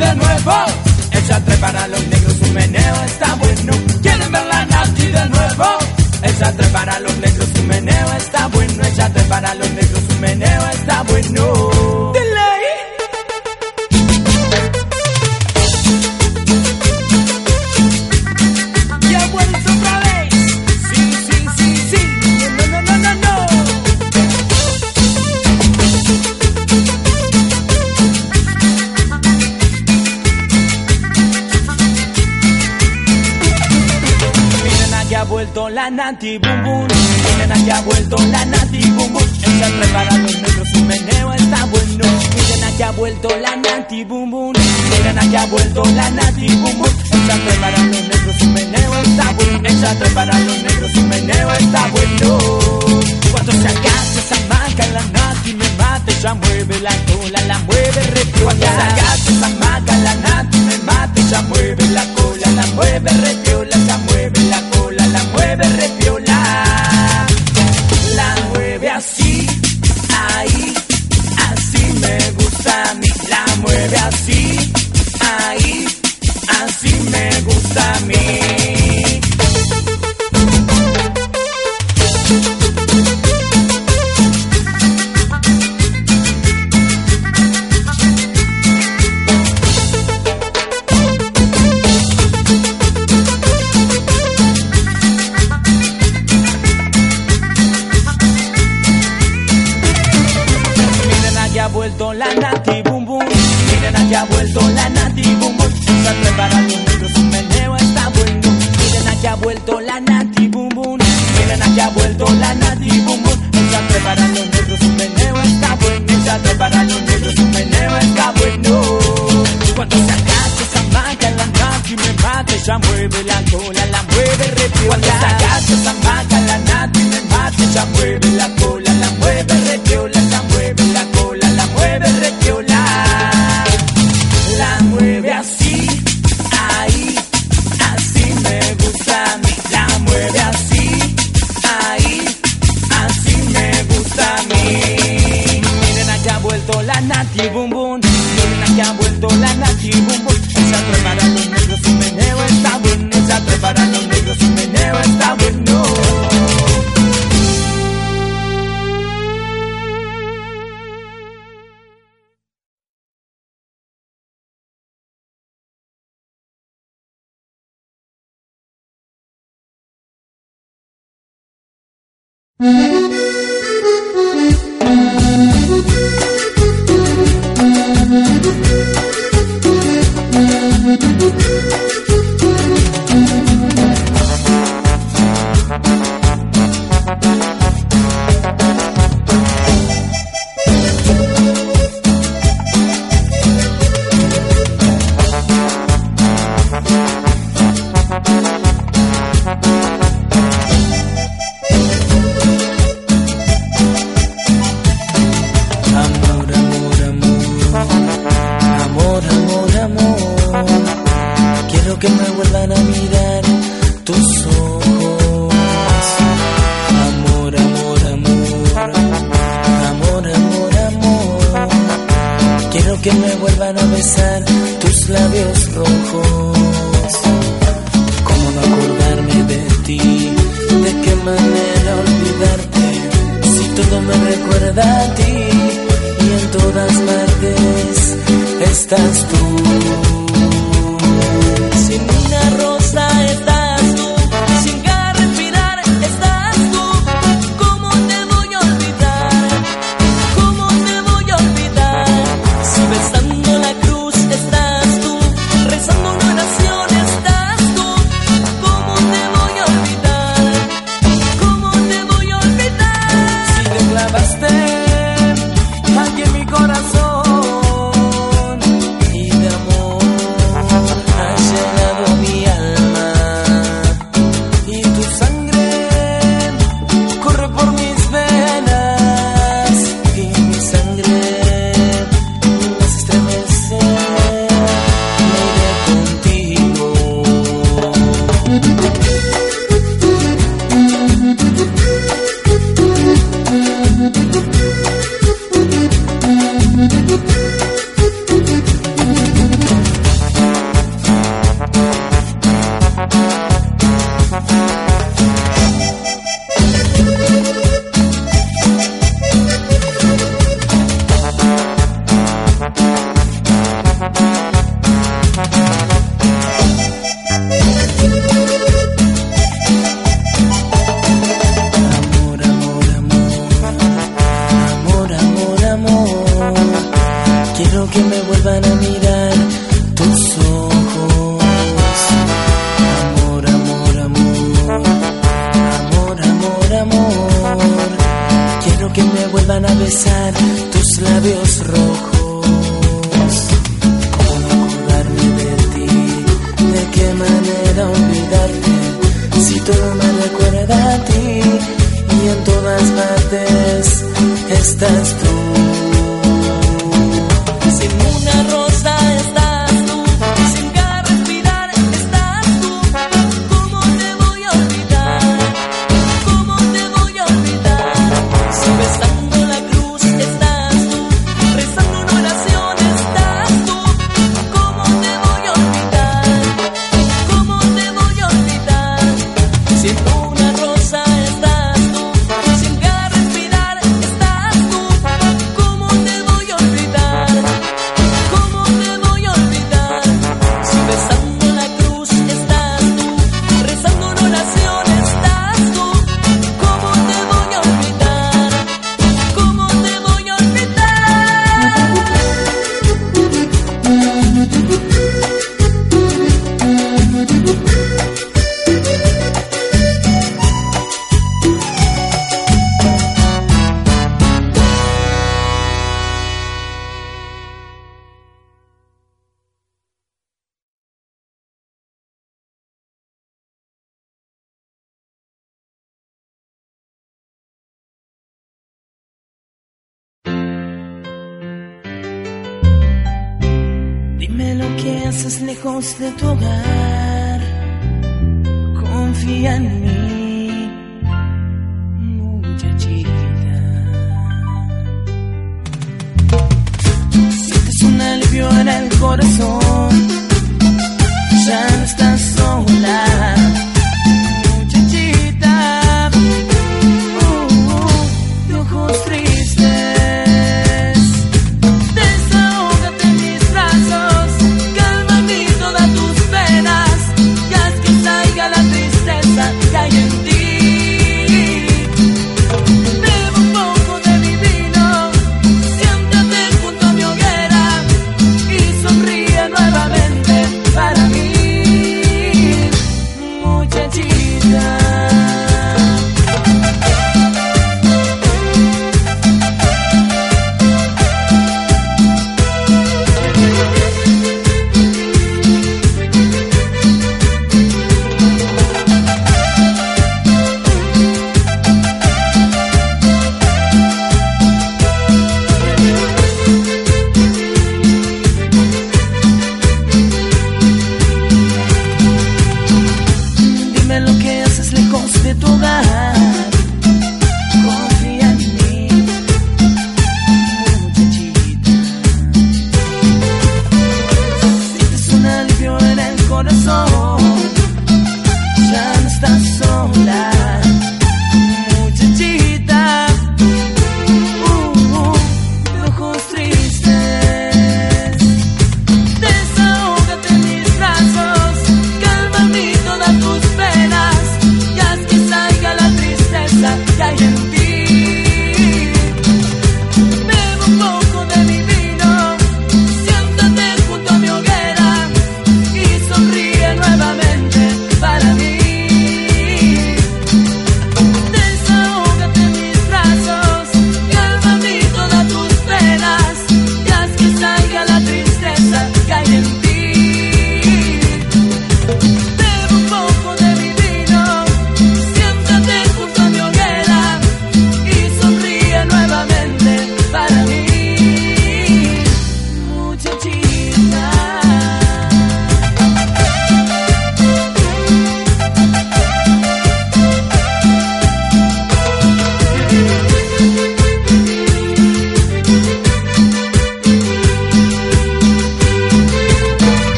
de nuevo. Échate para los negros, su meneo está bueno. ¿Quieren ver la nati de nuevo? Échate para los negros, su meneo está bueno. anti bum bum. Tienen vuelto la nati bum bum. Están preparados negros, su meneo está bueno. Miren allá vuelto la nati bum bum. Miren vuelto la nati bum bum. Están preparados negros, su meneo está bueno. Están preparados negros, su meneo está bueno. Cuando se agacha esa maca la nati me mata, ya mueve la cola, la mueve replota. Cuando se agacha esa maca la nati me mata, ya mueve la cola, la mueve replota.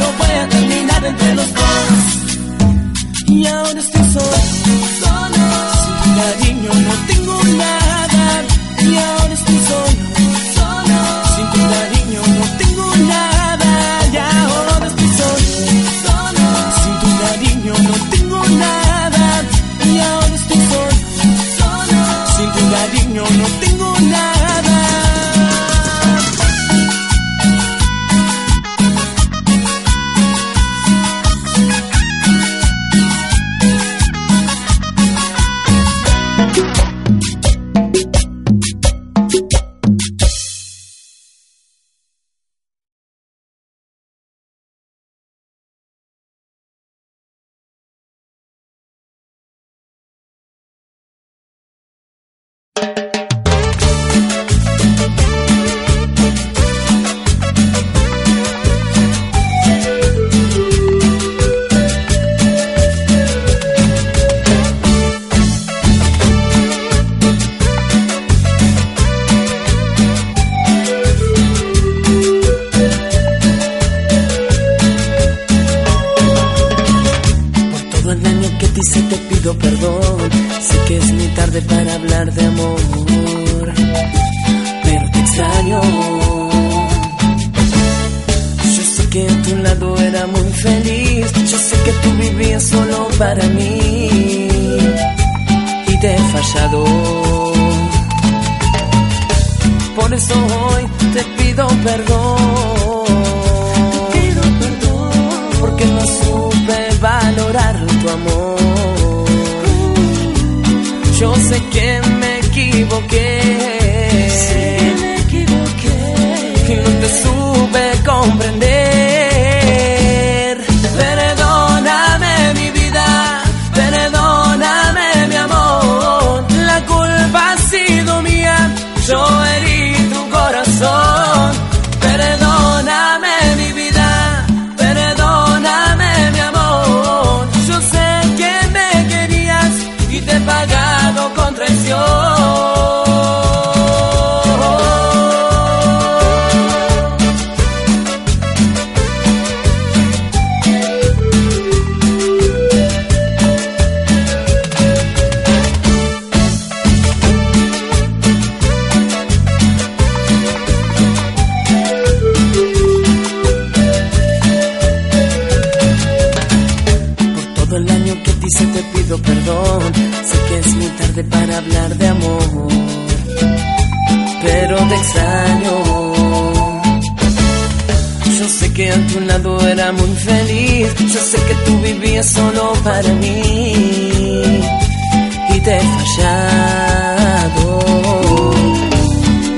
no voy a terminar entre los dos. Y ahora estoy solo, solo. Sin cariño no tengo nada. Y ahora estoy solo. solo para mí y te he fallado. Por eso hoy te pido perdón. Te pido perdón porque no supe valorar tu amor. Yo sé que me equivoqué. hablar de amor, pero te extraño. Yo sé que a tu lado era muy feliz, yo sé que tú vivías solo para mí y te he fallado.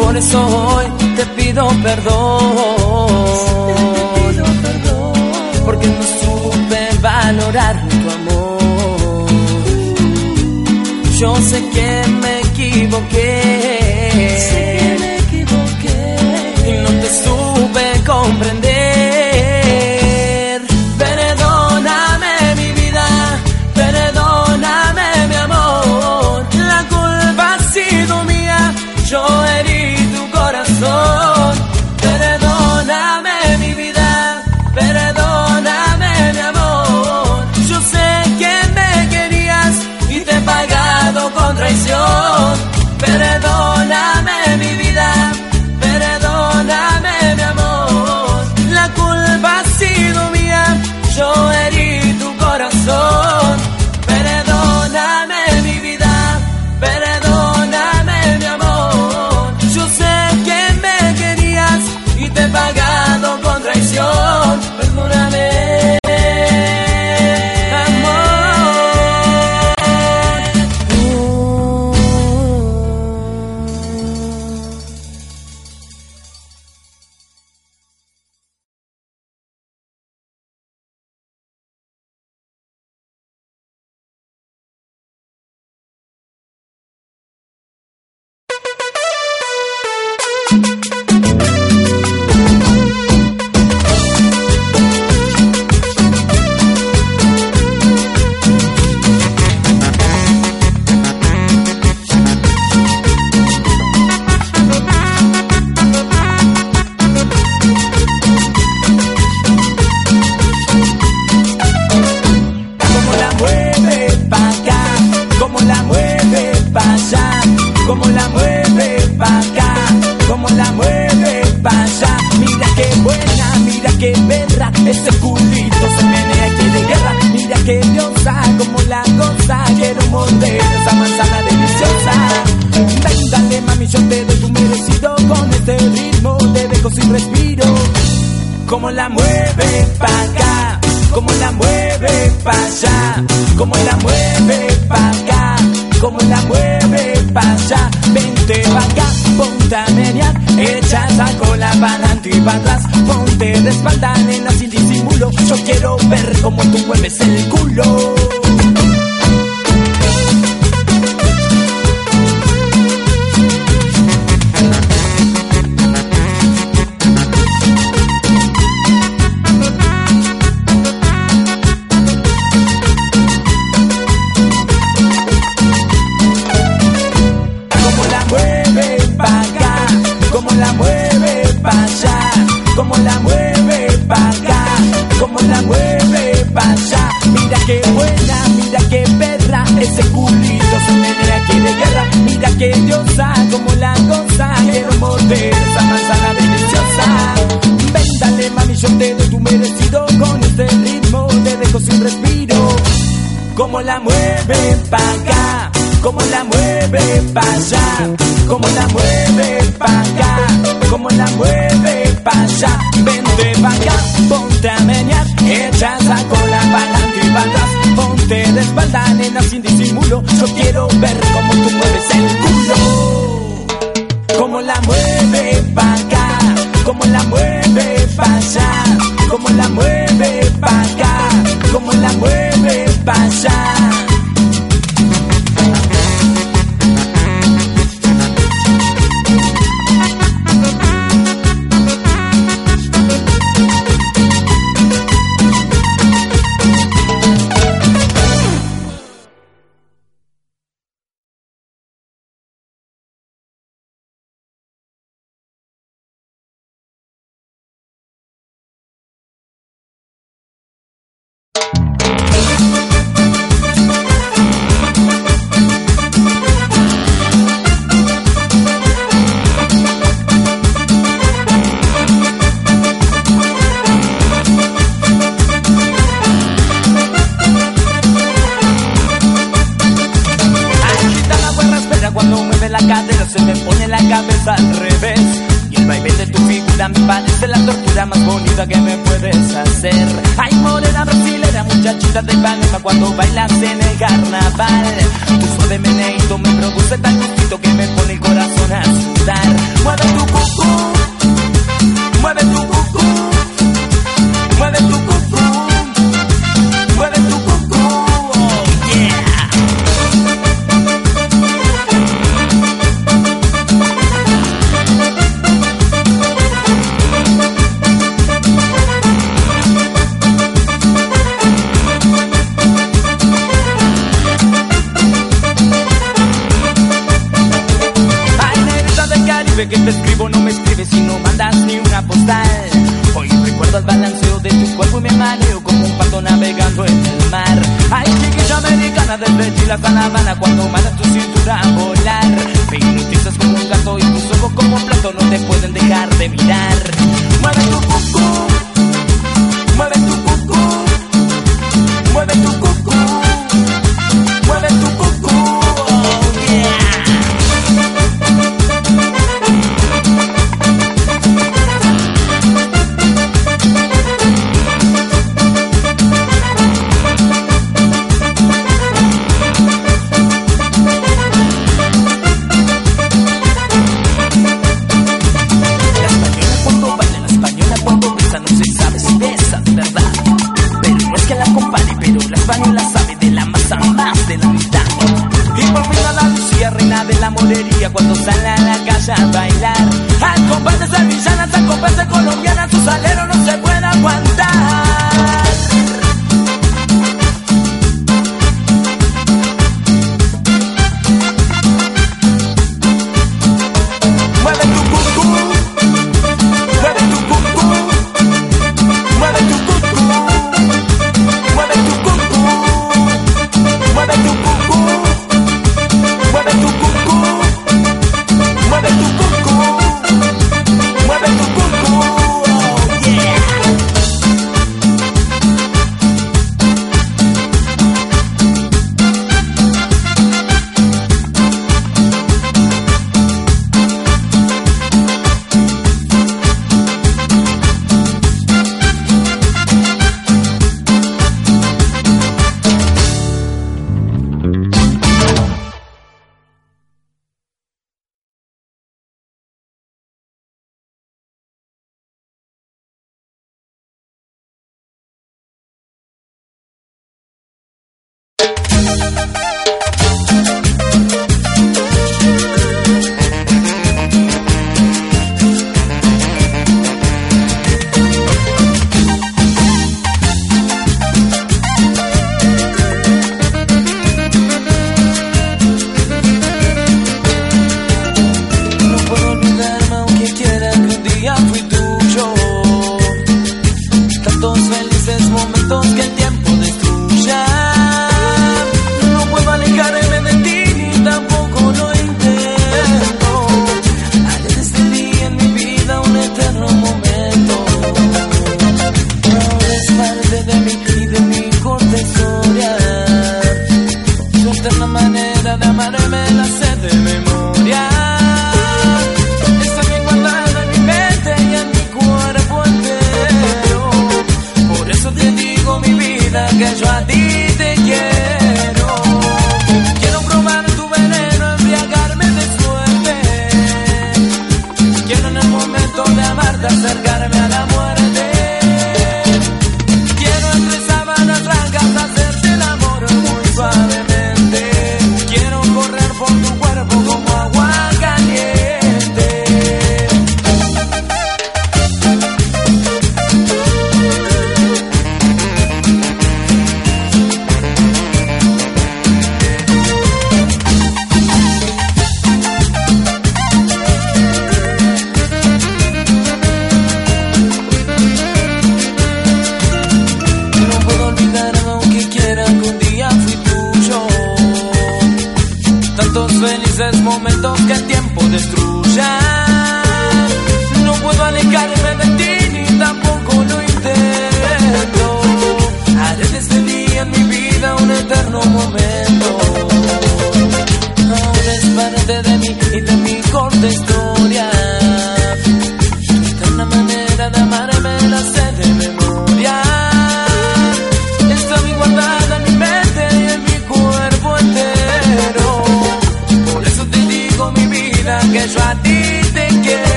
Por eso hoy te pido perdón, porque no supe valorarlo Yo sé que me equivoqué. Sé que me equivoqué. Y no te supe comprender. mueve para allá, como la mueve para acá, como la mueve para allá. Mira qué buena, mira qué perra, ese culito se menea que de guerra. Mira qué diosa, como la goza, quiero morder esa manzana deliciosa. Ven, dale mami, yo te doy tu merecido, con este ritmo te dejo sin respiro. Como la mueve para acá como la mueve pa' allá, vente pa' acá, ponte a menear, echa esa cola para y para ponte de espalda, nena, sin disimulo, yo quiero ver cómo tú mueves el culo, como la mueve pa' acá, como la mueve pa' allá, como la mueve pa' acá, como la mueve pa' allá. Que me puedes hacer. Ay morena brasilera muchachita de Ipanema cuando bailas en el carnaval. Tu suave meneito me produce tal gustito que me pone el corazón a sudar. Mueve tu cucú La Habana cuando mandas tu cintura a volar. Me hipnotizas como un gato y tus ojos como plato no te pueden dejar de mirar.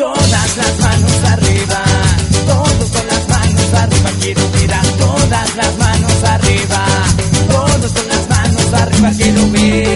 todas las manos arriba, todos con las manos arriba, quiero ver todas las manos arriba, todos con las manos arriba, quiero ver.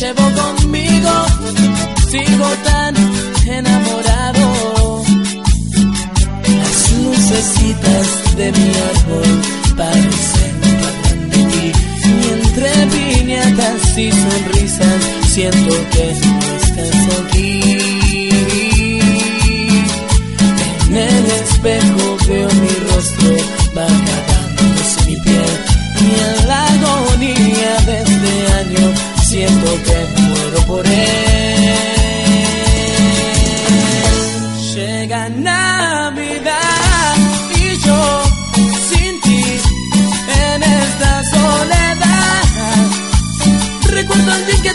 Llevo conmigo, sigo tan enamorado. Las lucecitas de mi árbol parecen que de ti. Y entre piñatas y sonrisas siento que no estás aquí. En el espejo veo mi rostro, va siento que muero por él. Llega Navidad y yo sin ti en esta soledad. Recuerdo el día que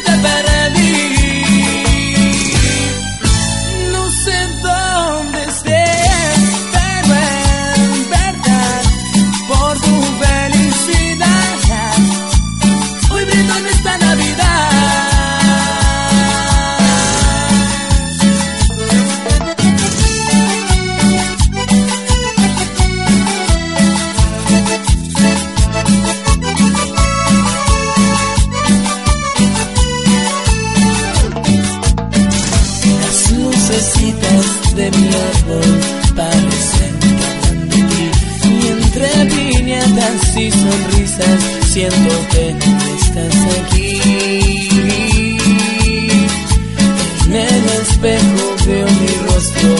espejo veo mi rostro,